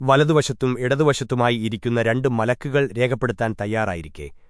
വലതുവശത്തും ഇടതുവശത്തുമായി ഇരിക്കുന്ന രണ്ട് മലക്കുകൾ രേഖപ്പെടുത്താൻ തയ്യാറായിരിക്കെ.